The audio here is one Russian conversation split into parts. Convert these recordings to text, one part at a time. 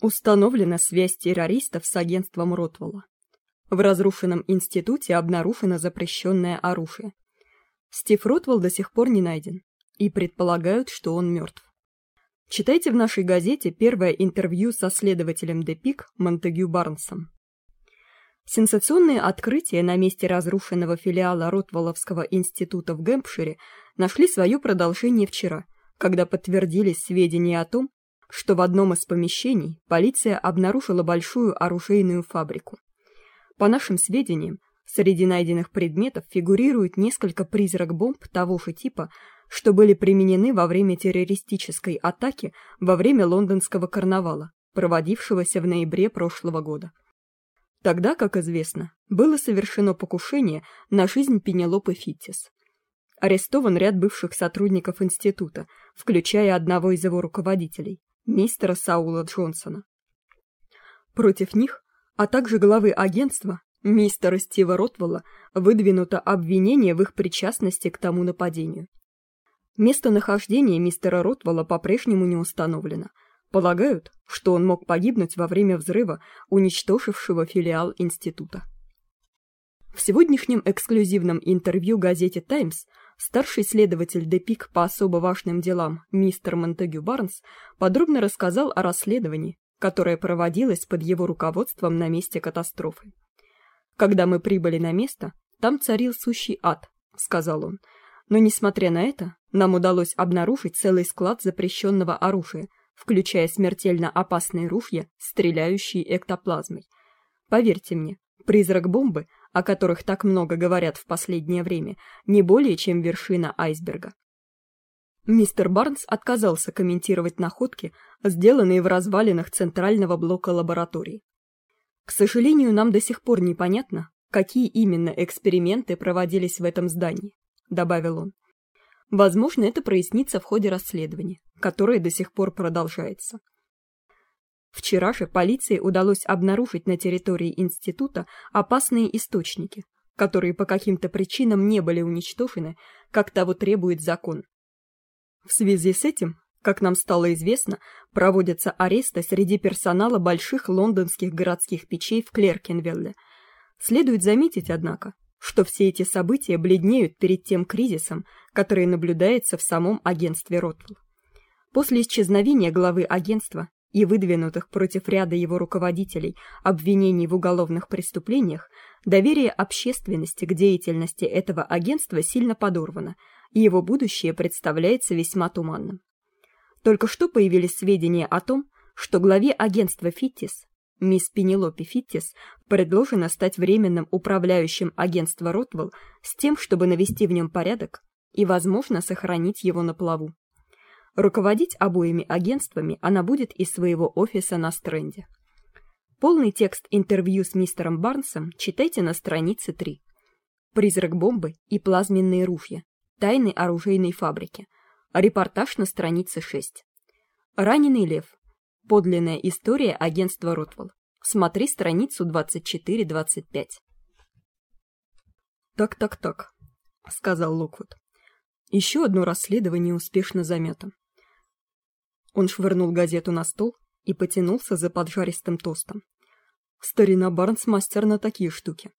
Установлена связь террористов с агентством Ротвелла. В разрушенном институте обнаружено запрещенное оружие. Стив Ротвелл до сих пор не найден, и предполагают, что он мертв. Читайте в нашей газете первое интервью со следователем Депик Монтегю Барнсом. Сенсационные открытия на месте разрушенного филиала Ротвелловского института в Гэмпшире нашли свое продолжение вчера, когда подтвердились сведения о том, что в одном из помещений полиция обнаружила большую оружейную фабрику. По нашим сведениям, среди найденных предметов фигурирует несколько призрак-бомб того же типа, что были применены во время террористической атаки во время лондонского карнавала, проводившегося в ноябре прошлого года. Тогда, как известно, было совершено покушение на жизнь Пенелопы Фиттис. Арестован ряд бывших сотрудников института, включая одного из его руководителей, мистера Саула Джонсона. Против них, а также главы агентства, мистера Стива Ротвелла, выдвинуто обвинение в их причастности к тому нападению. Местонахождение мистера Ротвелла по-прежнему не установлено. Полагают, что он мог погибнуть во время взрыва, уничтожившего филиал института. В сегодняшнем эксклюзивном интервью газете «Таймс» старший следователь Депик по особо важным делам мистер Монтегю Барнс подробно рассказал о расследовании, которое проводилось под его руководством на месте катастрофы. «Когда мы прибыли на место, там царил сущий ад», — сказал он, — но, несмотря на это, нам удалось обнаружить целый склад запрещенного оружия, включая смертельно опасные ружья, стреляющие эктоплазмой. Поверьте мне, призрак бомбы, о которых так много говорят в последнее время, не более чем вершина айсберга. Мистер Барнс отказался комментировать находки, сделанные в развалинах центрального блока лаборатории. К сожалению, нам до сих пор непонятно, какие именно эксперименты проводились в этом здании. — добавил он. «Возможно, это прояснится в ходе расследования, которое до сих пор продолжается». Вчера же полиции удалось обнаружить на территории института опасные источники, которые по каким-то причинам не были уничтожены, как того требует закон. В связи с этим, как нам стало известно, проводятся аресты среди персонала больших лондонских городских печей в Клеркенвелле. Следует заметить, однако, что все эти события бледнеют перед тем кризисом, который наблюдается в самом агентстве Ротвелл. После исчезновения главы агентства и выдвинутых против ряда его руководителей обвинений в уголовных преступлениях, доверие общественности к деятельности этого агентства сильно подорвано, и его будущее представляется весьма туманным. Только что появились сведения о том, что главе агентства Фиттис Мисс Пенелопе Фиттис предложено стать временным управляющим агентства Ротвелл с тем, чтобы навести в нем порядок и, возможно, сохранить его на плаву. Руководить обоими агентствами она будет из своего офиса на Стрэнде. Полный текст интервью с мистером Барнсом читайте на странице 3. Призрак бомбы и плазменные ружья. Тайны оружейной фабрики. Репортаж на странице 6. Раненый лев. Подлинная история агентства Ротвелл. Смотри страницу 24-25. «Так-так-так», — сказал Локвуд. «Еще одно расследование успешно замято». Он швырнул газету на стол и потянулся за поджаристым тостом. Старина Барнс мастер на такие штуки.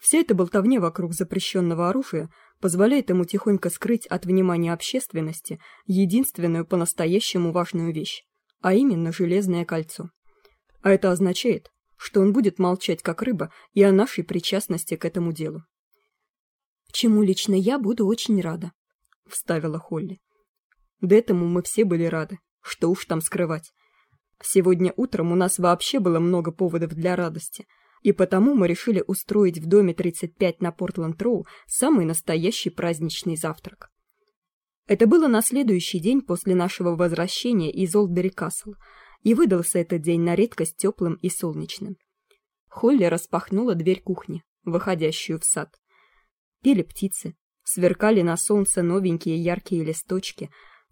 Вся эта болтовня вокруг запрещенного оружия позволяет ему тихонько скрыть от внимания общественности единственную по-настоящему важную вещь а именно железное кольцо. А это означает, что он будет молчать как рыба и о нашей причастности к этому делу. «Чему лично я буду очень рада», — вставила Холли. «Да этому мы все были рады, что уж там скрывать. Сегодня утром у нас вообще было много поводов для радости, и потому мы решили устроить в доме 35 на Портленд-Роу самый настоящий праздничный завтрак. Это было на следующий день после нашего возвращения из Олдбери-Касл, и выдался этот день на редкость теплым и солнечным. Холли распахнула дверь кухни, выходящую в сад. Пели птицы, сверкали на солнце новенькие яркие листочки,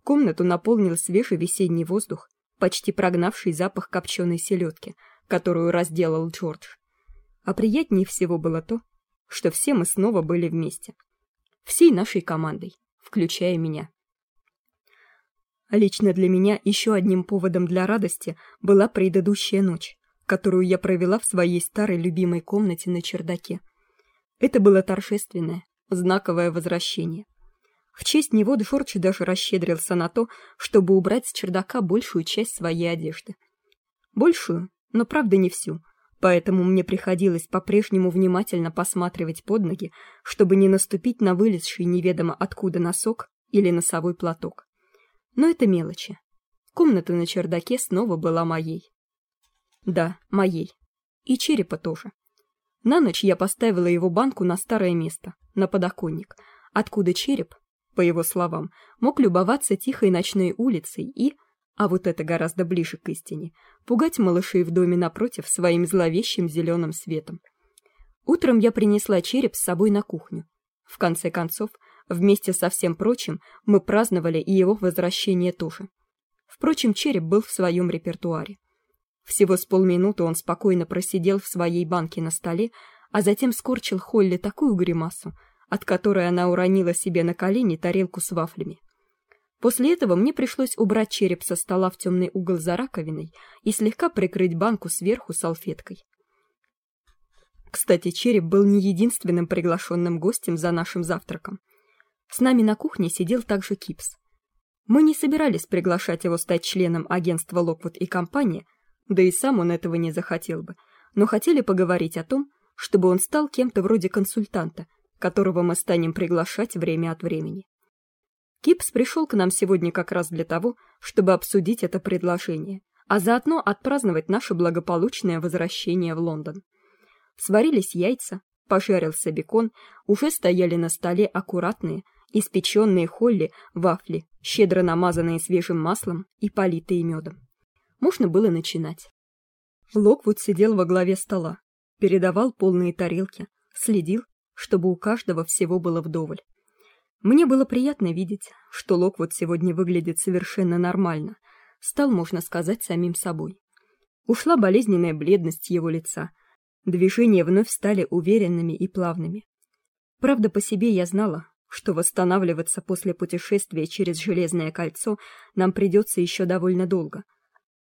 комнату наполнил свежий весенний воздух, почти прогнавший запах копченой селедки, которую разделал Джордж. А приятнее всего было то, что все мы снова были вместе. Всей нашей командой включая меня. Лично для меня еще одним поводом для радости была предыдущая ночь, которую я провела в своей старой любимой комнате на чердаке. Это было торжественное, знаковое возвращение. В честь него Джордж даже расщедрился на то, чтобы убрать с чердака большую часть своей одежды. Большую, но правда не всю, поэтому мне приходилось по-прежнему внимательно посматривать под ноги, чтобы не наступить на вылезший неведомо откуда носок или носовой платок. Но это мелочи. Комната на чердаке снова была моей. Да, моей. И черепа тоже. На ночь я поставила его банку на старое место, на подоконник, откуда череп, по его словам, мог любоваться тихой ночной улицей и, а вот это гораздо ближе к истине, пугать малышей в доме напротив своим зловещим зеленым светом. Утром я принесла череп с собой на кухню. В конце концов, вместе со всем прочим, мы праздновали и его возвращение тоже. Впрочем, череп был в своем репертуаре. Всего с полминуты он спокойно просидел в своей банке на столе, а затем скорчил Холли такую гримасу, от которой она уронила себе на колени тарелку с вафлями. После этого мне пришлось убрать череп со стола в темный угол за раковиной и слегка прикрыть банку сверху салфеткой. Кстати, череп был не единственным приглашенным гостем за нашим завтраком. С нами на кухне сидел также Кипс. Мы не собирались приглашать его стать членом агентства Локвуд и компания, да и сам он этого не захотел бы, но хотели поговорить о том, чтобы он стал кем-то вроде консультанта, которого мы станем приглашать время от времени. Кипс пришел к нам сегодня как раз для того, чтобы обсудить это предложение, а заодно отпраздновать наше благополучное возвращение в Лондон. Сварились яйца, пожарился бекон, уже стояли на столе аккуратные, испеченные холли вафли, щедро намазанные свежим маслом и политые медом. Можно было начинать. Локвуд сидел во главе стола, передавал полные тарелки, следил, чтобы у каждого всего было вдоволь. Мне было приятно видеть, что Локвуд сегодня выглядит совершенно нормально, стал, можно сказать, самим собой. Ушла болезненная бледность его лица, движения вновь стали уверенными и плавными. Правда, по себе я знала, что восстанавливаться после путешествия через Железное кольцо нам придется еще довольно долго.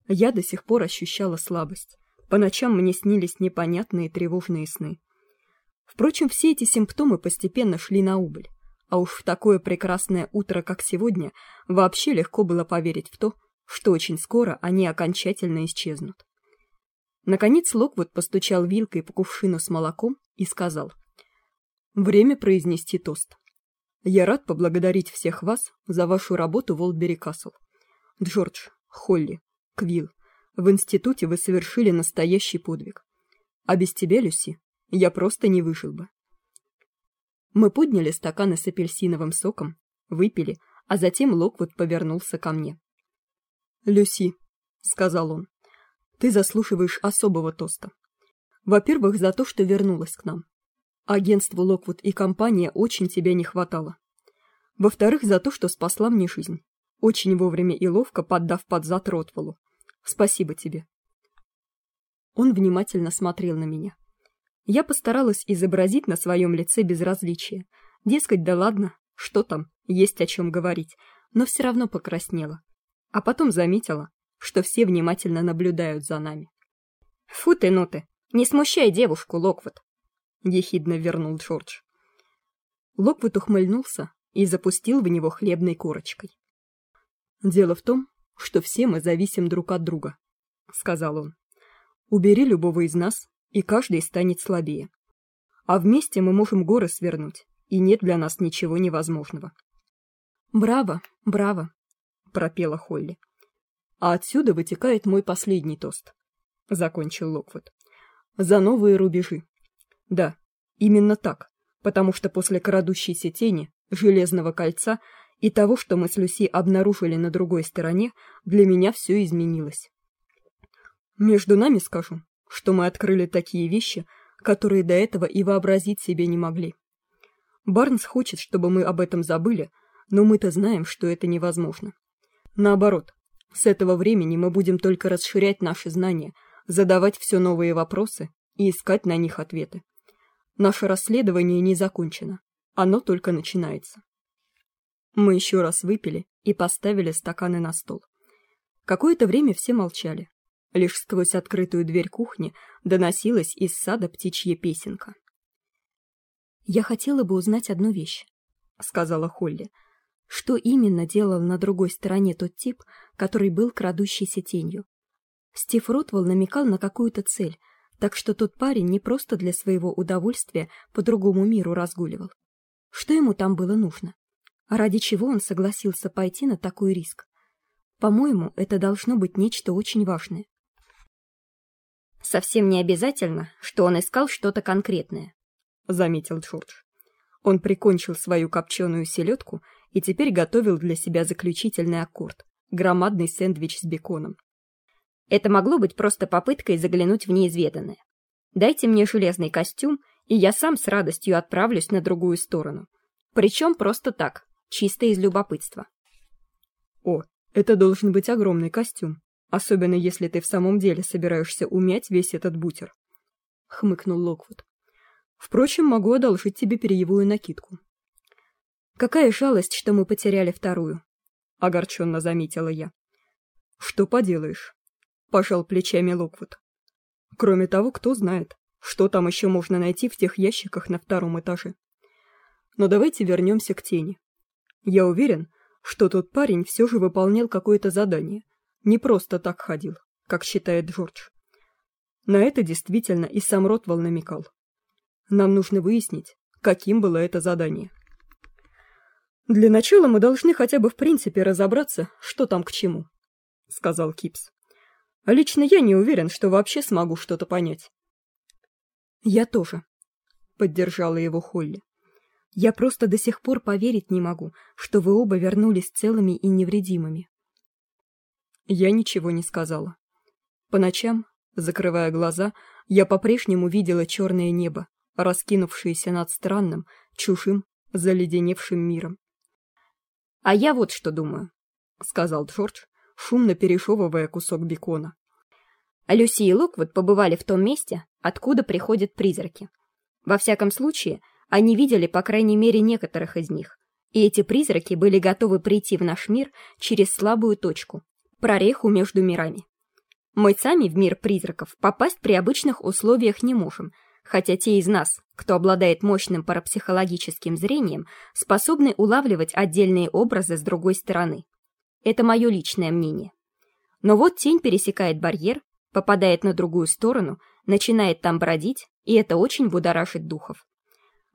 Я до сих пор ощущала слабость. По ночам мне снились непонятные тревожные сны. Впрочем, все эти симптомы постепенно шли на убыль а уж в такое прекрасное утро, как сегодня, вообще легко было поверить в то, что очень скоро они окончательно исчезнут. Наконец Локвуд постучал вилкой по кувшину с молоком и сказал. «Время произнести тост. Я рад поблагодарить всех вас за вашу работу в Олдбери Касл. Джордж, Холли, Квилл, в институте вы совершили настоящий подвиг. А без тебя, Люси, я просто не выжил бы. Мы подняли стаканы с апельсиновым соком, выпили, а затем Локвуд повернулся ко мне. «Люси», — сказал он, — «ты заслуживаешь особого тоста. Во-первых, за то, что вернулась к нам. Агентству Локвуд и компания очень тебя не хватало. Во-вторых, за то, что спасла мне жизнь, очень вовремя и ловко поддав под зад Ротволу. Спасибо тебе». Он внимательно смотрел на меня. Я постаралась изобразить на своем лице безразличие. Дескать, да ладно, что там, есть о чем говорить, но все равно покраснела. А потом заметила, что все внимательно наблюдают за нами. «Фу ты, ну ты! Не смущай девушку, Локвуд!» — ехидно вернул Джордж. Локвуд ухмыльнулся и запустил в него хлебной корочкой. «Дело в том, что все мы зависим друг от друга», — сказал он. «Убери любого из нас, и каждый станет слабее. А вместе мы можем горы свернуть, и нет для нас ничего невозможного. «Браво, браво!» — пропела Холли. «А отсюда вытекает мой последний тост», — закончил Локвуд. «За новые рубежи. Да, именно так, потому что после крадущейся тени, железного кольца и того, что мы с Люси обнаружили на другой стороне, для меня все изменилось. Между нами скажу, что мы открыли такие вещи, которые до этого и вообразить себе не могли. Барнс хочет, чтобы мы об этом забыли, но мы-то знаем, что это невозможно. Наоборот, с этого времени мы будем только расширять наши знания, задавать все новые вопросы и искать на них ответы. Наше расследование не закончено, оно только начинается. Мы еще раз выпили и поставили стаканы на стол. Какое-то время все молчали. Лишь сквозь открытую дверь кухни доносилась из сада птичья песенка. «Я хотела бы узнать одну вещь», — сказала Холли. «Что именно делал на другой стороне тот тип, который был крадущейся тенью? Стив Ротвелл намекал на какую-то цель, так что тот парень не просто для своего удовольствия по другому миру разгуливал. Что ему там было нужно? А ради чего он согласился пойти на такой риск? По-моему, это должно быть нечто очень важное. Совсем не обязательно, что он искал что-то конкретное, заметил Джордж. Он прикончил свою копченую селедку и теперь готовил для себя заключительный аккорд громадный сэндвич с беконом. Это могло быть просто попыткой заглянуть в неизведанное. Дайте мне железный костюм, и я сам с радостью отправлюсь на другую сторону. Причем просто так, чисто из любопытства. О, это должен быть огромный костюм, особенно если ты в самом деле собираешься умять весь этот бутер. Хмыкнул Локвуд. Впрочем, могу одолжить тебе перьевую накидку. Какая жалость, что мы потеряли вторую, огорченно заметила я. Что поделаешь? Пожал плечами Локвуд. Кроме того, кто знает, что там еще можно найти в тех ящиках на втором этаже. Но давайте вернемся к тени. Я уверен, что тот парень все же выполнял какое-то задание, не просто так ходил, как считает Джордж. На это действительно и сам Ротвелл намекал. Нам нужно выяснить, каким было это задание. Для начала мы должны хотя бы в принципе разобраться, что там к чему, сказал Кипс. А лично я не уверен, что вообще смогу что-то понять. Я тоже, поддержала его Холли. Я просто до сих пор поверить не могу, что вы оба вернулись целыми и невредимыми. Я ничего не сказала. По ночам, закрывая глаза, я по-прежнему видела черное небо, раскинувшееся над странным, чужим, заледеневшим миром. «А я вот что думаю», — сказал Джордж, шумно перешевывая кусок бекона. Люси и Локвуд побывали в том месте, откуда приходят призраки. Во всяком случае, они видели по крайней мере некоторых из них, и эти призраки были готовы прийти в наш мир через слабую точку, прореху между мирами. Мы сами в мир призраков попасть при обычных условиях не можем, хотя те из нас, кто обладает мощным парапсихологическим зрением, способны улавливать отдельные образы с другой стороны. Это мое личное мнение. Но вот тень пересекает барьер, попадает на другую сторону, начинает там бродить, и это очень будоражит духов.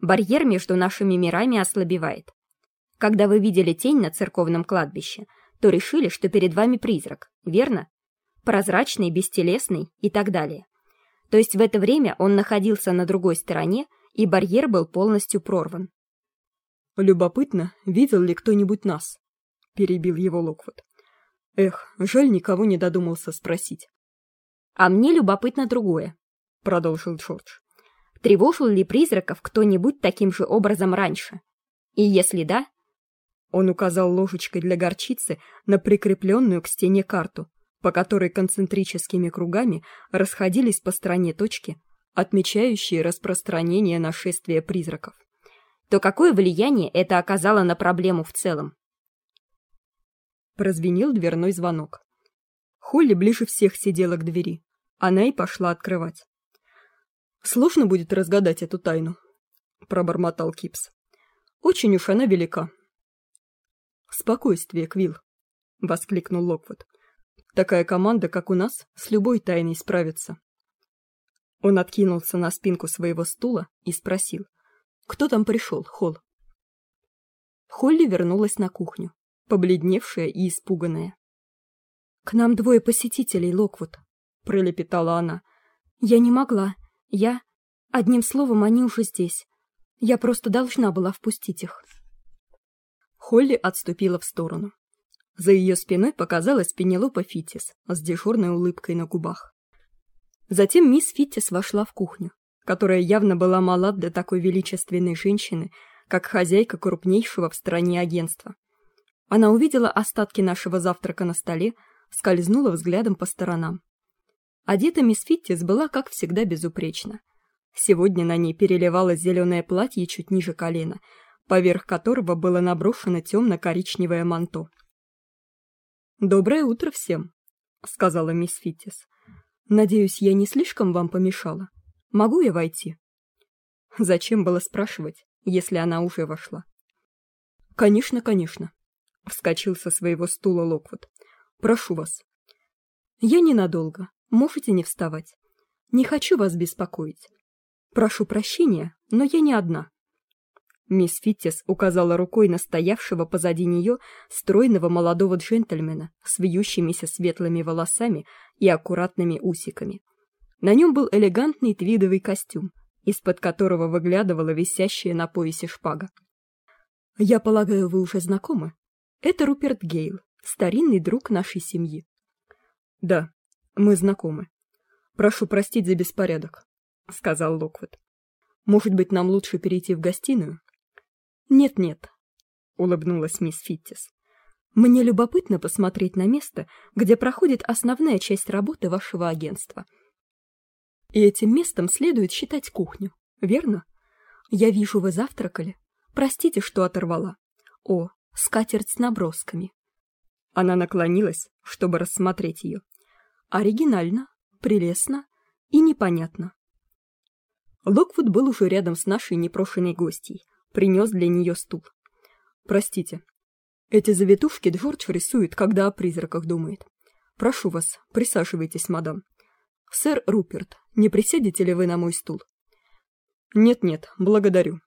Барьер между нашими мирами ослабевает. Когда вы видели тень на церковном кладбище, то решили, что перед вами призрак, верно? Прозрачный, бестелесный и так далее. То есть в это время он находился на другой стороне, и барьер был полностью прорван. «Любопытно, видел ли кто-нибудь нас?» — перебил его Локвуд. «Эх, жаль, никого не додумался спросить». «А мне любопытно другое», — продолжил Джордж. «Тревожил ли призраков кто-нибудь таким же образом раньше? И если да...» Он указал ложечкой для горчицы на прикрепленную к стене карту, по которой концентрическими кругами расходились по стране точки, отмечающие распространение нашествия призраков. То какое влияние это оказало на проблему в целом? Прозвенел дверной звонок. Холли ближе всех сидела к двери. Она и пошла открывать. «Сложно будет разгадать эту тайну», — пробормотал Кипс. «Очень уж она велика». «Спокойствие, Квилл», — воскликнул Локвуд. «Такая команда, как у нас, с любой тайной справится». Он откинулся на спинку своего стула и спросил. «Кто там пришел, Холл?» Холли вернулась на кухню, побледневшая и испуганная. «К нам двое посетителей, Локвуд», пролепетала она. Я не могла. Я... Одним словом, они уже здесь. Я просто должна была впустить их. Холли отступила в сторону. За ее спиной показалась Пенелопа Фитис с дежурной улыбкой на губах. Затем мисс Фитис вошла в кухню, которая явно была мала для такой величественной женщины, как хозяйка крупнейшего в стране агентства. Она увидела остатки нашего завтрака на столе, скользнула взглядом по сторонам. Одета мисс Фиттис была, как всегда, безупречна. Сегодня на ней переливалось зеленое платье чуть ниже колена, поверх которого было наброшено темно-коричневое манто. доброе утро всем сказала мисс фиттис надеюсь я не слишком вам помешала. Могу я войти? Зачем было спрашивать если она уже вошла? Конечно конечно вскочил со своего стула локвуд. Прошу вас я ненадолго. Можете не вставать. Не хочу вас беспокоить. Прошу прощения но я не одна мисс фиттис указала рукой на стоявшего позади нее стройного молодого джентльмена с вьющимися светлыми волосами и аккуратными усиками. На нем был элегантный твидовый костюм из под которого выглядывала висящая на поясе шпага. Я полагаю вы уже знакомы? Это руперт гейл старинный друг нашей семьи да мы знакомы. Прошу простить за беспорядок сказал локвуд. Может быть нам лучше перейти в гостиную нет нет улыбнулась мисс фиттис мне любопытно посмотреть на место где проходит основная часть работы вашего агентства. И этим местом следует считать кухню верно? Я вижу вы завтракали. Простите что оторвала. О скатерть с набросками. Она наклонилась чтобы рассмотреть ее оригинально прелестно и непонятно. Локвуд был уже рядом с нашей непрошенной гостьей принес для нее стул. Простите, эти завитушки Джордж рисует, когда о призраках думает. Прошу вас, присаживайтесь, мадам. Сэр Руперт, не присядете ли вы на мой стул? Нет-нет, благодарю.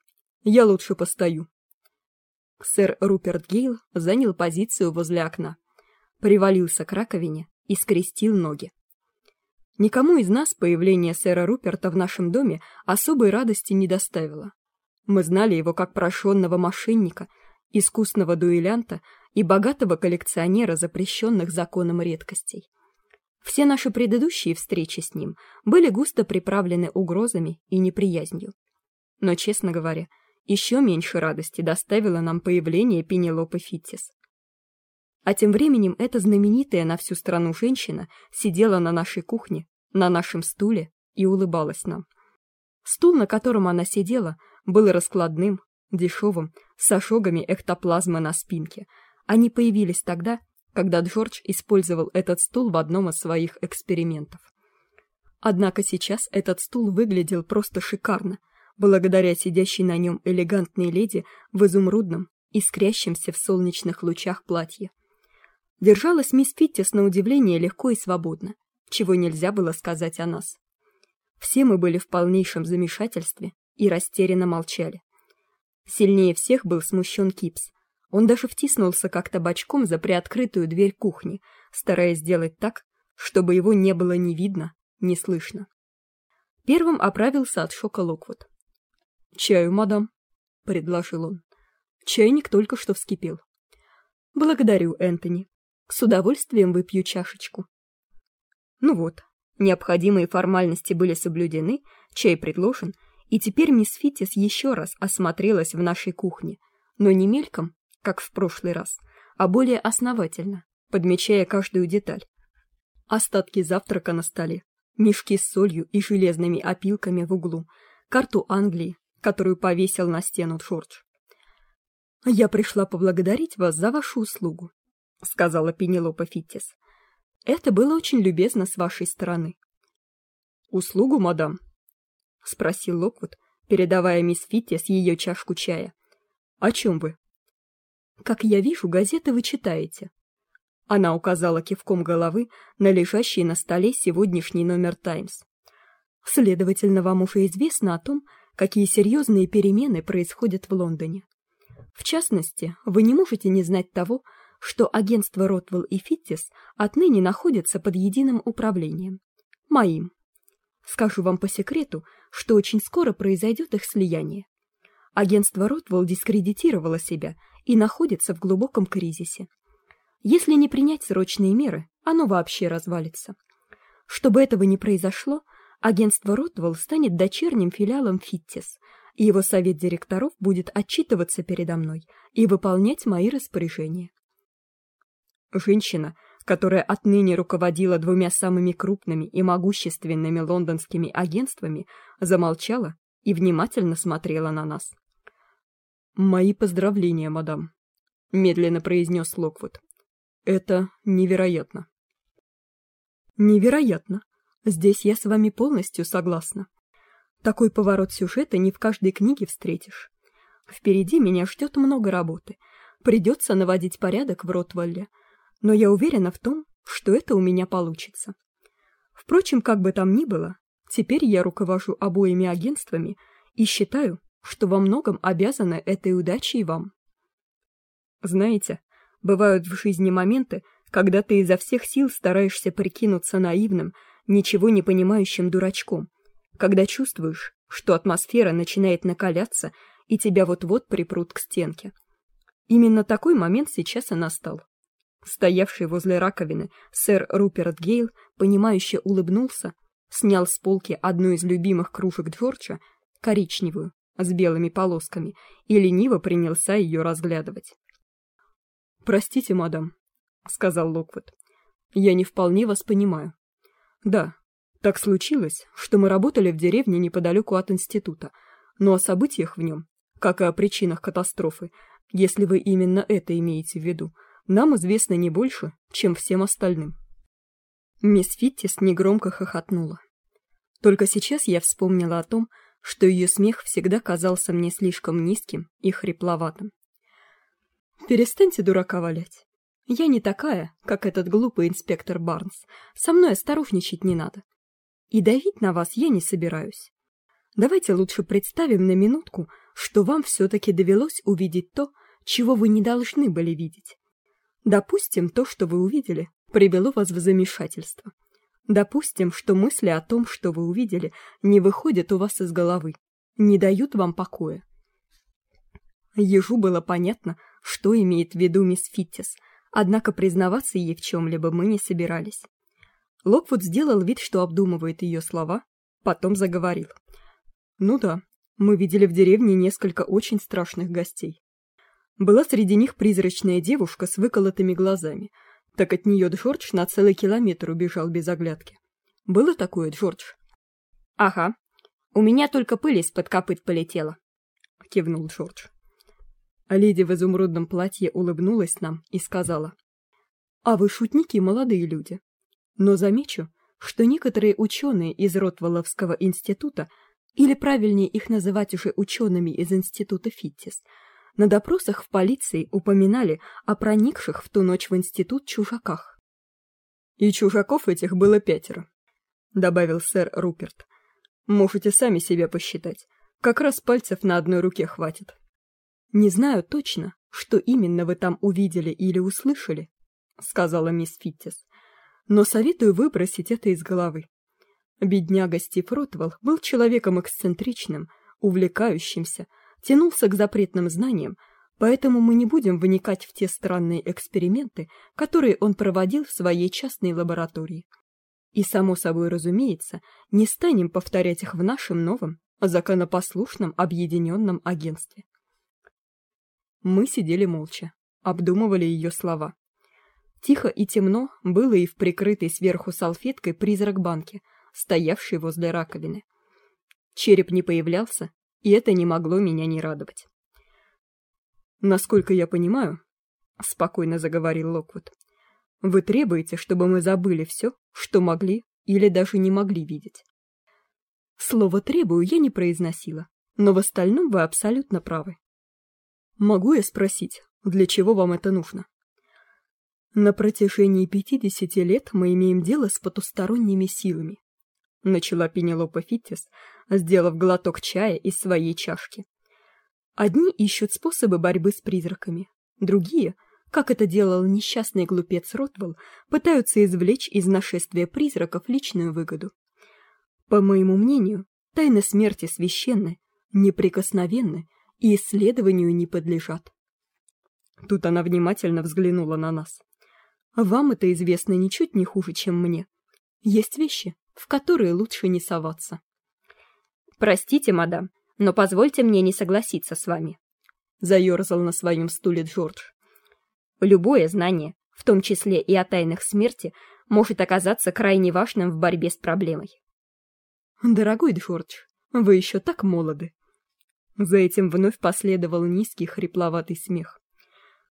Я лучше постою. Сэр Руперт Гейл занял позицию возле окна, привалился к раковине и скрестил ноги. Никому из нас появление сэра Руперта в нашем доме особой радости не доставило. Мы знали его как прошенного мошенника, искусного дуэлянта и богатого коллекционера запрещенных законом редкостей. Все наши предыдущие встречи с ним были густо приправлены угрозами и неприязнью. Но, честно говоря, еще меньше радости доставило нам появление Пенелопы Фиттис. А тем временем эта знаменитая на всю страну женщина сидела на нашей кухне, на нашем стуле и улыбалась нам. Стул, на котором она сидела, был раскладным, дешевым, с ожогами эктоплазмы на спинке. Они появились тогда, когда Джордж использовал этот стул в одном из своих экспериментов. Однако сейчас этот стул выглядел просто шикарно, благодаря сидящей на нем элегантной леди в изумрудном, искрящемся в солнечных лучах платье. Держалась мисс Фиттис на удивление легко и свободно, чего нельзя было сказать о нас. Все мы были в полнейшем замешательстве и растерянно молчали. Сильнее всех был смущен Кипс. Он даже втиснулся как-то бочком за приоткрытую дверь кухни, стараясь сделать так, чтобы его не было ни видно, ни слышно. Первым оправился от шока Локвуд. «Чаю, мадам», — предложил он. Чайник только что вскипел. «Благодарю, Энтони. С удовольствием выпью чашечку». Ну вот, необходимые формальности были соблюдены, чай предложен — и теперь мисс Фитис еще раз осмотрелась в нашей кухне, но не мельком, как в прошлый раз, а более основательно, подмечая каждую деталь. Остатки завтрака на столе, мешки с солью и железными опилками в углу, карту Англии, которую повесил на стену Джордж. «Я пришла поблагодарить вас за вашу услугу», — сказала Пенелопа Фиттис. «Это было очень любезно с вашей стороны». «Услугу, мадам?» — спросил Локвуд, передавая мисс Фитти с ее чашку чая. «О чем вы?» «Как я вижу, газеты вы читаете». Она указала кивком головы на лежащий на столе сегодняшний номер «Таймс». «Следовательно, вам уже известно о том, какие серьезные перемены происходят в Лондоне. В частности, вы не можете не знать того, что агентство Ротвелл и Фиттис отныне находятся под единым управлением. Моим. Скажу вам по секрету, что очень скоро произойдет их слияние. Агентство Ротвелл дискредитировало себя и находится в глубоком кризисе. Если не принять срочные меры, оно вообще развалится. Чтобы этого не произошло, агентство Ротвелл станет дочерним филиалом Фиттис, и его совет директоров будет отчитываться передо мной и выполнять мои распоряжения. Женщина, которая отныне руководила двумя самыми крупными и могущественными лондонскими агентствами, замолчала и внимательно смотрела на нас. «Мои поздравления, мадам», — медленно произнес Локвуд. Это невероятно. Невероятно. Здесь я с вами полностью согласна. Такой поворот сюжета не в каждой книге встретишь. Впереди меня ждет много работы. Придется наводить порядок в Ротвалле. Но я уверена в том, что это у меня получится. Впрочем, как бы там ни было, теперь я руковожу обоими агентствами и считаю, что во многом обязана этой удачей вам. Знаете, бывают в жизни моменты, когда ты изо всех сил стараешься прикинуться наивным, ничего не понимающим дурачком, когда чувствуешь, что атмосфера начинает накаляться и тебя вот-вот припрут к стенке. Именно такой момент сейчас и настал. Стоявший возле раковины сэр Руперт Гейл, понимающе улыбнулся, снял с полки одну из любимых кружек Джорджа, коричневую, с белыми полосками, и лениво принялся ее разглядывать. «Простите, мадам», — сказал Локвуд. «Я не вполне вас понимаю. Да, так случилось, что мы работали в деревне неподалеку от института, но о событиях в нем, как и о причинах катастрофы, если вы именно это имеете в виду, нам известно не больше, чем всем остальным». Мисс Фиттис негромко хохотнула. Только сейчас я вспомнила о том, что ее смех всегда казался мне слишком низким и хрипловатым. «Перестаньте дурака валять. Я не такая, как этот глупый инспектор Барнс. Со мной осторожничать не надо. И давить на вас я не собираюсь. Давайте лучше представим на минутку, что вам все-таки довелось увидеть то, чего вы не должны были видеть. Допустим, то, что вы увидели, привело вас в замешательство. Допустим, что мысли о том, что вы увидели, не выходят у вас из головы, не дают вам покоя. Ежу было понятно, что имеет в виду мисс Фиттис, однако признаваться ей в чем-либо мы не собирались. Локвуд сделал вид, что обдумывает ее слова, потом заговорил. «Ну да, мы видели в деревне несколько очень страшных гостей. Была среди них призрачная девушка с выколотыми глазами — так от нее Джордж на целый километр убежал без оглядки. Было такое, Джордж? Ага. У меня только пыль из-под копыт полетела, кивнул Джордж. А леди в изумрудном платье улыбнулась нам и сказала: "А вы шутники, молодые люди. Но замечу, что некоторые ученые из Ротволовского института, или правильнее их называть уже учеными из института Фиттис, на допросах в полиции упоминали о проникших в ту ночь в институт чужаках. «И чужаков этих было пятеро», — добавил сэр Руперт. «Можете сами себя посчитать. Как раз пальцев на одной руке хватит». «Не знаю точно, что именно вы там увидели или услышали», — сказала мисс Фиттис. «Но советую выбросить это из головы. Бедняга Стив Ротвелл был человеком эксцентричным, увлекающимся, тянулся к запретным знаниям, поэтому мы не будем вникать в те странные эксперименты, которые он проводил в своей частной лаборатории. И, само собой разумеется, не станем повторять их в нашем новом, законопослушном объединенном агентстве. Мы сидели молча, обдумывали ее слова. Тихо и темно было и в прикрытой сверху салфеткой призрак банки, стоявший возле раковины. Череп не появлялся, и это не могло меня не радовать. «Насколько я понимаю», — спокойно заговорил Локвуд, «вы требуете, чтобы мы забыли все, что могли или даже не могли видеть». Слово «требую» я не произносила, но в остальном вы абсолютно правы. Могу я спросить, для чего вам это нужно? На протяжении пятидесяти лет мы имеем дело с потусторонними силами, начала Пенелопа Фиттис, сделав глоток чая из своей чашки. Одни ищут способы борьбы с призраками, другие, как это делал несчастный глупец Ротвелл, пытаются извлечь из нашествия призраков личную выгоду. По моему мнению, тайны смерти священны, неприкосновенны и исследованию не подлежат. Тут она внимательно взглянула на нас. Вам это известно ничуть не хуже, чем мне. Есть вещи, в которые лучше не соваться. Простите, мадам, но позвольте мне не согласиться с вами. Заерзал на своем стуле Джордж. Любое знание, в том числе и о тайнах смерти, может оказаться крайне важным в борьбе с проблемой. Дорогой Джордж, вы еще так молоды. За этим вновь последовал низкий хрипловатый смех.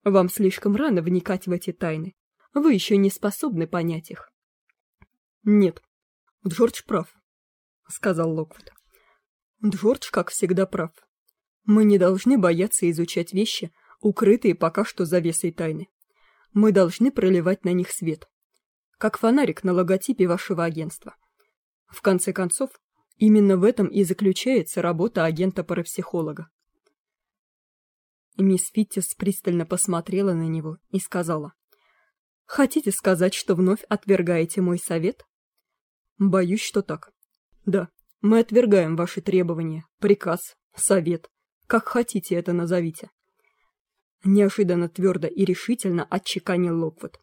Вам слишком рано вникать в эти тайны. вы еще не способны понять их. Нет, Джордж прав, сказал Локвуд. Джордж, как всегда, прав. Мы не должны бояться изучать вещи, укрытые пока что завесой тайны. Мы должны проливать на них свет. Как фонарик на логотипе вашего агентства. В конце концов, именно в этом и заключается работа агента-парапсихолога. Мисс Фиттис пристально посмотрела на него и сказала. «Хотите сказать, что вновь отвергаете мой совет?» «Боюсь, что так. Да, мы отвергаем ваши требования, приказ, совет, как хотите это назовите. Неожиданно твердо и решительно отчеканил Локвуд.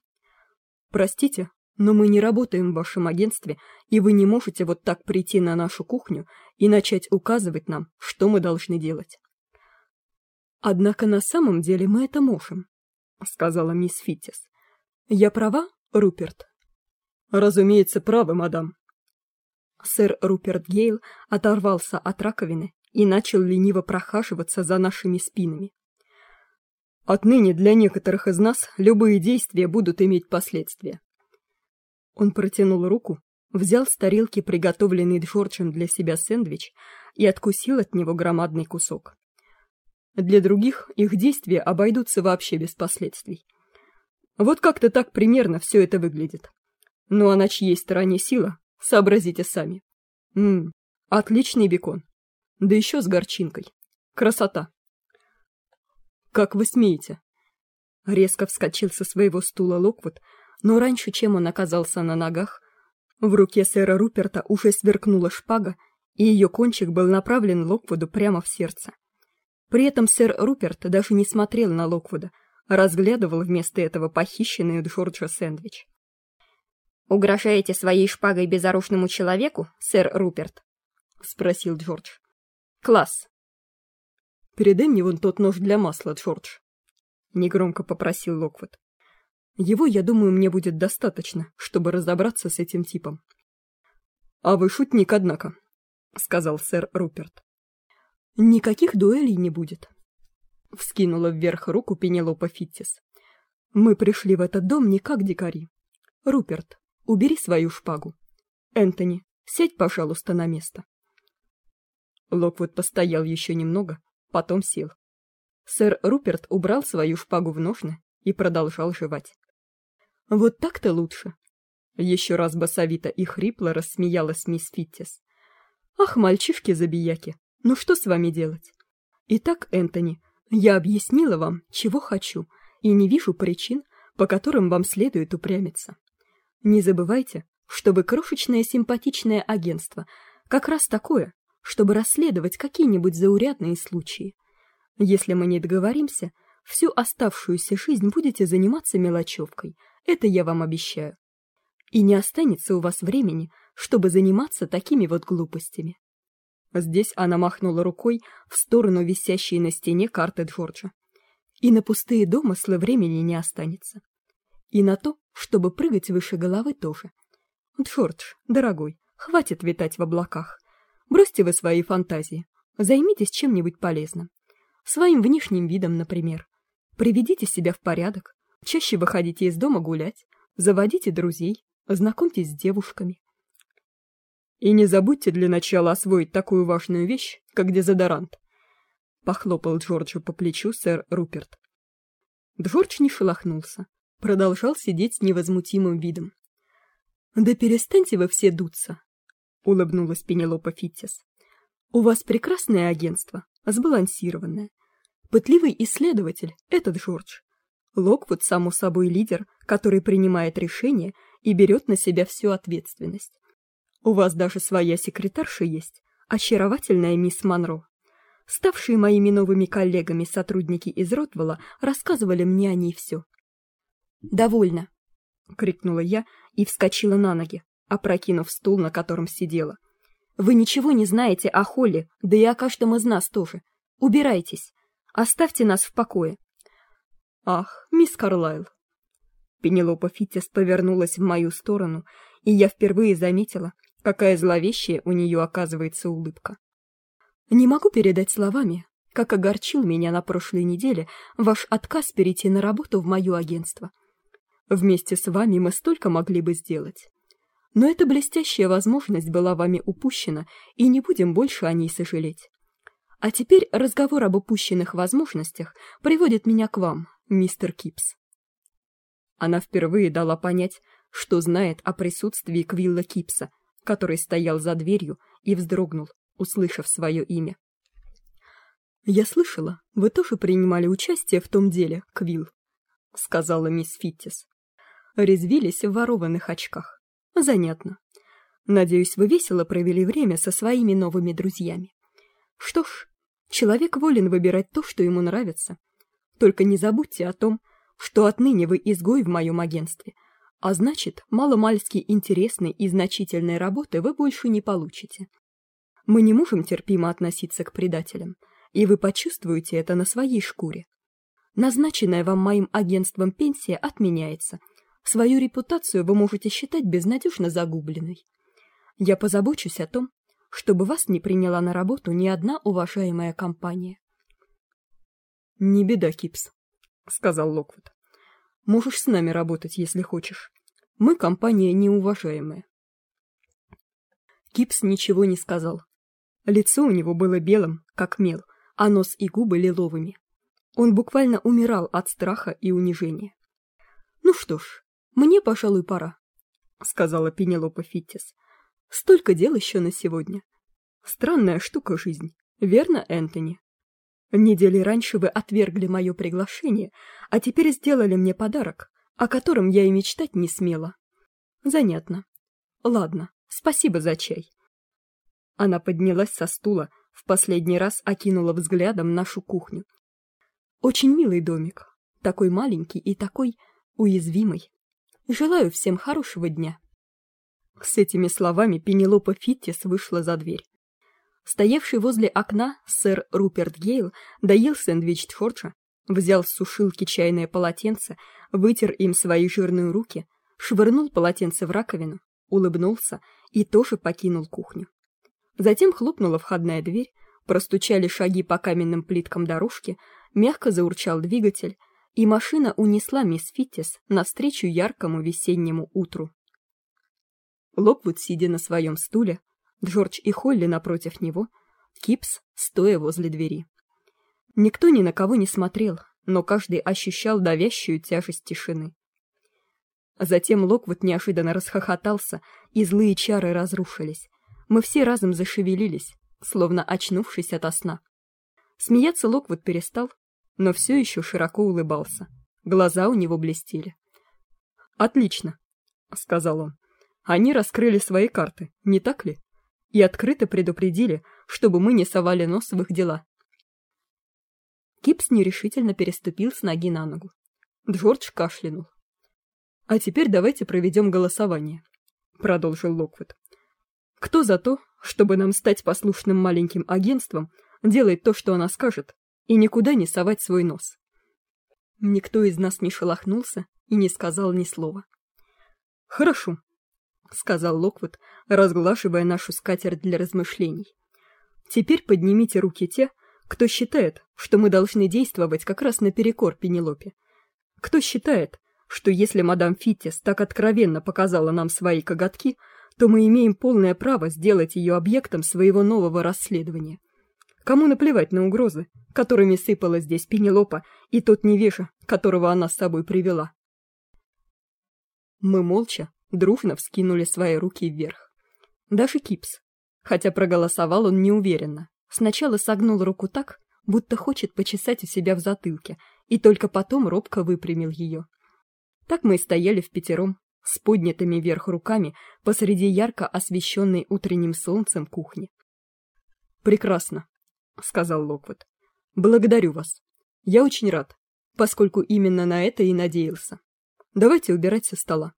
Простите, но мы не работаем в вашем агентстве, и вы не можете вот так прийти на нашу кухню и начать указывать нам, что мы должны делать. Однако на самом деле мы это можем, сказала мисс Фиттис. Я права, Руперт? Разумеется, правы, мадам. Сэр Руперт Гейл оторвался от раковины и начал лениво прохаживаться за нашими спинами. Отныне для некоторых из нас любые действия будут иметь последствия. Он протянул руку, взял с тарелки приготовленный Джорджем для себя сэндвич и откусил от него громадный кусок. Для других их действия обойдутся вообще без последствий. Вот как-то так примерно все это выглядит. Ну а на чьей стороне сила, сообразите сами. Ммм, отличный бекон. Да еще с горчинкой. Красота. Как вы смеете? Резко вскочил со своего стула Локвуд, но раньше, чем он оказался на ногах, в руке сэра Руперта уже сверкнула шпага, и ее кончик был направлен Локвуду прямо в сердце. При этом сэр Руперт даже не смотрел на Локвуда, а разглядывал вместо этого похищенный Джорджа сэндвич. «Угрожаете своей шпагой безоружному человеку, сэр Руперт?» — спросил Джордж. Класс. Передай мне вон тот нож для масла, Джордж. Негромко попросил Локвуд. Его, я думаю, мне будет достаточно, чтобы разобраться с этим типом. А вы шутник, однако, сказал сэр Руперт. Никаких дуэлей не будет. Вскинула вверх руку Пенелопа Фиттис. Мы пришли в этот дом не как дикари. Руперт, убери свою шпагу. Энтони, сядь, пожалуйста, на место. Локвуд постоял еще немного, потом сел. Сэр Руперт убрал свою шпагу в ножны и продолжал жевать. Вот так-то лучше. Еще раз басовито и хрипло рассмеялась мисс Фиттис. Ах, мальчишки-забияки, ну что с вами делать? Итак, Энтони, я объяснила вам, чего хочу, и не вижу причин, по которым вам следует упрямиться. Не забывайте, что вы крошечное симпатичное агентство, как раз такое, чтобы расследовать какие-нибудь заурядные случаи. Если мы не договоримся, всю оставшуюся жизнь будете заниматься мелочевкой, это я вам обещаю. И не останется у вас времени, чтобы заниматься такими вот глупостями. Здесь она махнула рукой в сторону висящей на стене карты Джорджа. И на пустые домыслы времени не останется. И на то, чтобы прыгать выше головы тоже. Джордж, дорогой, хватит витать в облаках. Бросьте вы свои фантазии. Займитесь чем-нибудь полезным. Своим внешним видом, например. Приведите себя в порядок. Чаще выходите из дома гулять. Заводите друзей. Знакомьтесь с девушками. И не забудьте для начала освоить такую важную вещь, как дезодорант. Похлопал Джорджу по плечу сэр Руперт. Джордж не шелохнулся, продолжал сидеть с невозмутимым видом. Да перестаньте вы все дуться, улыбнулась Пенелопа Фиттис. У вас прекрасное агентство, сбалансированное. Пытливый исследователь этот Джордж. Локвуд само собой лидер, который принимает решения и берет на себя всю ответственность. У вас даже своя секретарша есть, очаровательная мисс Монро. Ставшие моими новыми коллегами сотрудники из Ротвелла рассказывали мне о ней все. «Довольно!» — крикнула я и вскочила на ноги опрокинув стул, на котором сидела. Вы ничего не знаете о Холле, да и о каждом из нас тоже. Убирайтесь. Оставьте нас в покое. Ах, мисс Карлайл. Пенелопа Фиттис повернулась в мою сторону, и я впервые заметила, какая зловещая у нее оказывается улыбка. Не могу передать словами, как огорчил меня на прошлой неделе ваш отказ перейти на работу в мое агентство. Вместе с вами мы столько могли бы сделать. Но эта блестящая возможность была вами упущена, и не будем больше о ней сожалеть. А теперь разговор об упущенных возможностях приводит меня к вам, мистер Кипс. Она впервые дала понять, что знает о присутствии Квилла Кипса, который стоял за дверью и вздрогнул, услышав свое имя. «Я слышала, вы тоже принимали участие в том деле, Квилл», — сказала мисс Фиттис. Резвились в ворованных очках. Занятно. Надеюсь, вы весело провели время со своими новыми друзьями. Что ж, человек волен выбирать то, что ему нравится. Только не забудьте о том, что отныне вы изгой в моем агентстве, а значит, маломальски интересной и значительной работы вы больше не получите. Мы не можем терпимо относиться к предателям, и вы почувствуете это на своей шкуре. Назначенная вам моим агентством пенсия отменяется. Свою репутацию вы можете считать безнадежно загубленной. Я позабочусь о том, чтобы вас не приняла на работу ни одна уважаемая компания. «Не беда, Кипс», — сказал Локвуд. «Можешь с нами работать, если хочешь. Мы компания неуважаемая». Кипс ничего не сказал. Лицо у него было белым, как мел, а нос и губы лиловыми. Он буквально умирал от страха и унижения. «Ну что ж, мне, пожалуй, пора», — сказала Пенелопа Фиттис. Столько дел еще на сегодня. Странная штука жизнь, верно, Энтони? Недели раньше вы отвергли мое приглашение, а теперь сделали мне подарок, о котором я и мечтать не смела. Занятно. Ладно, спасибо за чай. Она поднялась со стула, в последний раз окинула взглядом нашу кухню. Очень милый домик, такой маленький и такой уязвимый. Желаю всем хорошего дня. С этими словами Пенелопа Фиттис вышла за дверь. Стоявший возле окна сэр Руперт Гейл доел сэндвич Тхорджа, взял с сушилки чайное полотенце, вытер им свои жирные руки, швырнул полотенце в раковину, улыбнулся и тоже покинул кухню. Затем хлопнула входная дверь, простучали шаги по каменным плиткам дорожки, мягко заурчал двигатель, и машина унесла мисс Фиттис навстречу яркому весеннему утру. Локвуд, сидя на своем стуле, Джордж и Холли напротив него, Кипс, стоя возле двери. Никто ни на кого не смотрел, но каждый ощущал давящую тяжесть тишины. Затем Локвуд неожиданно расхохотался, и злые чары разрушились. Мы все разом зашевелились, словно очнувшись ото сна. Смеяться Локвуд перестал, но все еще широко улыбался. Глаза у него блестели. «Отлично», — сказал он. Они раскрыли свои карты, не так ли? И открыто предупредили, чтобы мы не совали нос в их дела. Кипс нерешительно переступил с ноги на ногу. Джордж кашлянул. «А теперь давайте проведем голосование», — продолжил Локвуд. «Кто за то, чтобы нам стать послушным маленьким агентством, делать то, что она скажет, и никуда не совать свой нос?» Никто из нас не шелохнулся и не сказал ни слова. «Хорошо», — сказал Локвуд, разглашивая нашу скатерть для размышлений. «Теперь поднимите руки те, кто считает, что мы должны действовать как раз наперекор Пенелопе. Кто считает, что если мадам Фиттис так откровенно показала нам свои коготки, то мы имеем полное право сделать ее объектом своего нового расследования. Кому наплевать на угрозы, которыми сыпала здесь Пенелопа и тот невежа, которого она с собой привела? Мы молча, дружно вскинули свои руки вверх. Даже Кипс, хотя проголосовал он неуверенно, сначала согнул руку так, будто хочет почесать у себя в затылке, и только потом робко выпрямил ее. Так мы и стояли в пятером, с поднятыми вверх руками посреди ярко освещенной утренним солнцем кухни. «Прекрасно», — сказал Локвуд. «Благодарю вас. Я очень рад, поскольку именно на это и надеялся. Давайте убирать со стола.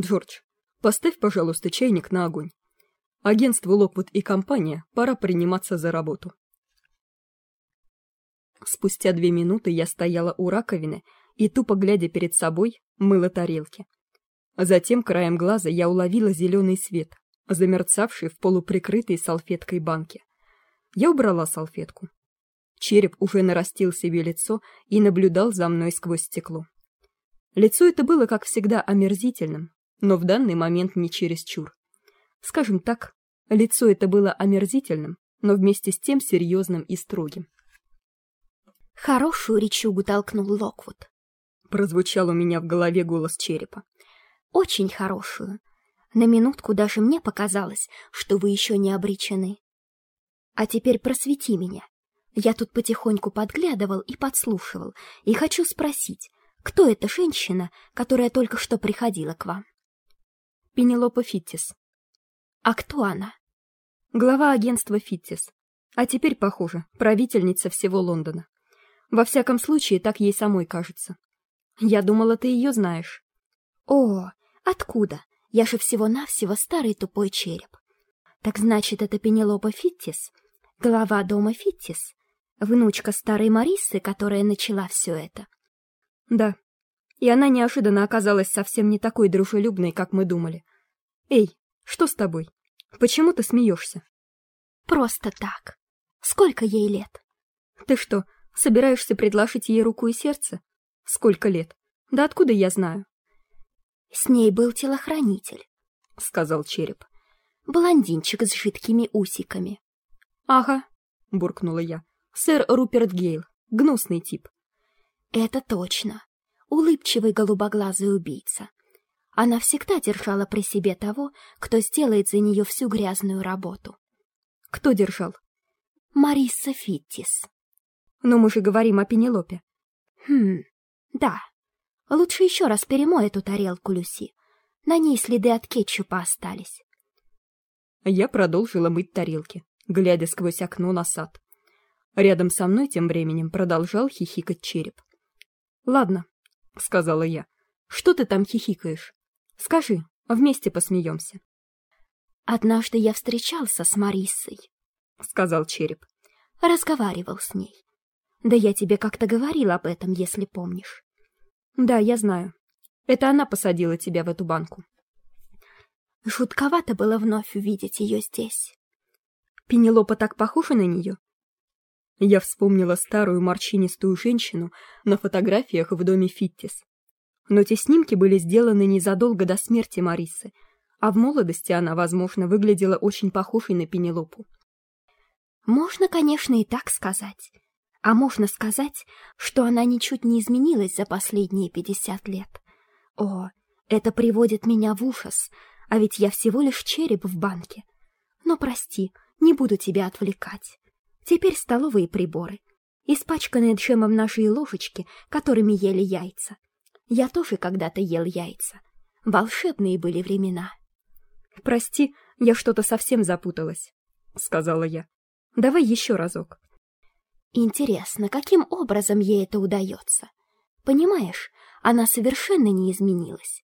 Джордж, поставь, пожалуйста, чайник на огонь. Агентству Локвуд и компания пора приниматься за работу. Спустя две минуты я стояла у раковины и, тупо глядя перед собой, мыла тарелки. Затем краем глаза я уловила зеленый свет, замерцавший в полуприкрытой салфеткой банке. Я убрала салфетку. Череп уже нарастил себе лицо и наблюдал за мной сквозь стекло. Лицо это было, как всегда, омерзительным, но в данный момент не чересчур. Скажем так, лицо это было омерзительным, но вместе с тем серьезным и строгим. «Хорошую речугу толкнул Локвуд», — прозвучал у меня в голове голос черепа. «Очень хорошую. На минутку даже мне показалось, что вы еще не обречены. А теперь просвети меня. Я тут потихоньку подглядывал и подслушивал, и хочу спросить, кто эта женщина, которая только что приходила к вам?» «Пенелопа Фиттис». «А кто она?» «Глава агентства Фиттис. А теперь, похоже, правительница всего Лондона. Во всяком случае, так ей самой кажется. Я думала, ты ее знаешь. О, откуда? Я же всего-навсего старый тупой череп. Так значит, это Пенелопа Фиттис, глава дома Фиттис, внучка старой Марисы, которая начала все это. Да. И она неожиданно оказалась совсем не такой дружелюбной, как мы думали. Эй, что с тобой? Почему ты смеешься? Просто так. Сколько ей лет? Ты что, Собираешься предложить ей руку и сердце? Сколько лет? Да откуда я знаю? С ней был телохранитель, — сказал череп. Блондинчик с жидкими усиками. Ага, — буркнула я. Сэр Руперт Гейл. Гнусный тип. Это точно. Улыбчивый голубоглазый убийца. Она всегда держала при себе того, кто сделает за нее всю грязную работу. Кто держал? Мариса Фиттис. Но мы же говорим о Пенелопе. Хм, да. Лучше еще раз перемой эту тарелку, Люси. На ней следы от кетчупа остались. Я продолжила мыть тарелки, глядя сквозь окно на сад. Рядом со мной тем временем продолжал хихикать череп. «Ладно», — сказала я, — «что ты там хихикаешь? Скажи, вместе посмеемся». «Однажды я встречался с Марисой», — сказал череп. «Разговаривал с ней. Да я тебе как-то говорил об этом, если помнишь. Да, я знаю. Это она посадила тебя в эту банку. Жутковато было вновь увидеть ее здесь. Пенелопа так похожа на нее? Я вспомнила старую морщинистую женщину на фотографиях в доме Фиттис. Но те снимки были сделаны незадолго до смерти Марисы, а в молодости она, возможно, выглядела очень похожей на Пенелопу. Можно, конечно, и так сказать. А можно сказать, что она ничуть не изменилась за последние пятьдесят лет. О, это приводит меня в ужас, а ведь я всего лишь череп в банке. Но прости, не буду тебя отвлекать. Теперь столовые приборы. Испачканные джемом наши ложечки, которыми ели яйца. Я тоже когда-то ел яйца. Волшебные были времена. «Прости, я что-то совсем запуталась», — сказала я. «Давай еще разок». Интересно, каким образом ей это удается? Понимаешь, она совершенно не изменилась.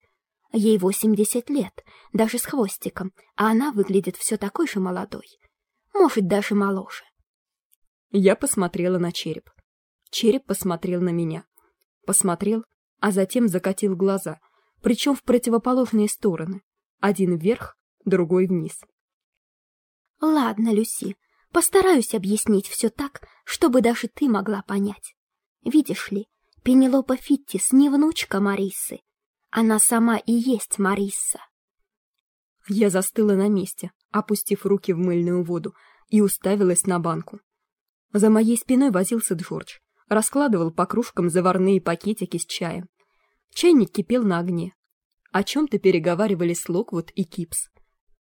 Ей 80 лет, даже с хвостиком, а она выглядит все такой же молодой. Может, даже моложе. Я посмотрела на череп. Череп посмотрел на меня. Посмотрел, а затем закатил глаза, причем в противоположные стороны. Один вверх, другой вниз. «Ладно, Люси, Постараюсь объяснить все так, чтобы даже ты могла понять. Видишь ли, Пенелопа Фиттис не внучка Марисы. Она сама и есть Мариса. Я застыла на месте, опустив руки в мыльную воду, и уставилась на банку. За моей спиной возился Джордж, раскладывал по кружкам заварные пакетики с чаем. Чайник кипел на огне. О чем-то переговаривались Локвуд и Кипс.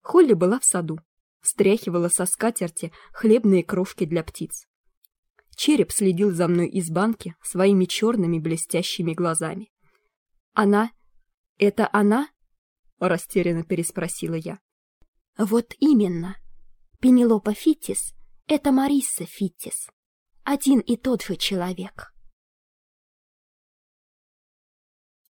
Холли была в саду стряхивала со скатерти хлебные крошки для птиц. Череп следил за мной из банки своими черными блестящими глазами. «Она? Это она?» — растерянно переспросила я. «Вот именно. Пенелопа Фиттис — это Мариса Фиттис. Один и тот же человек».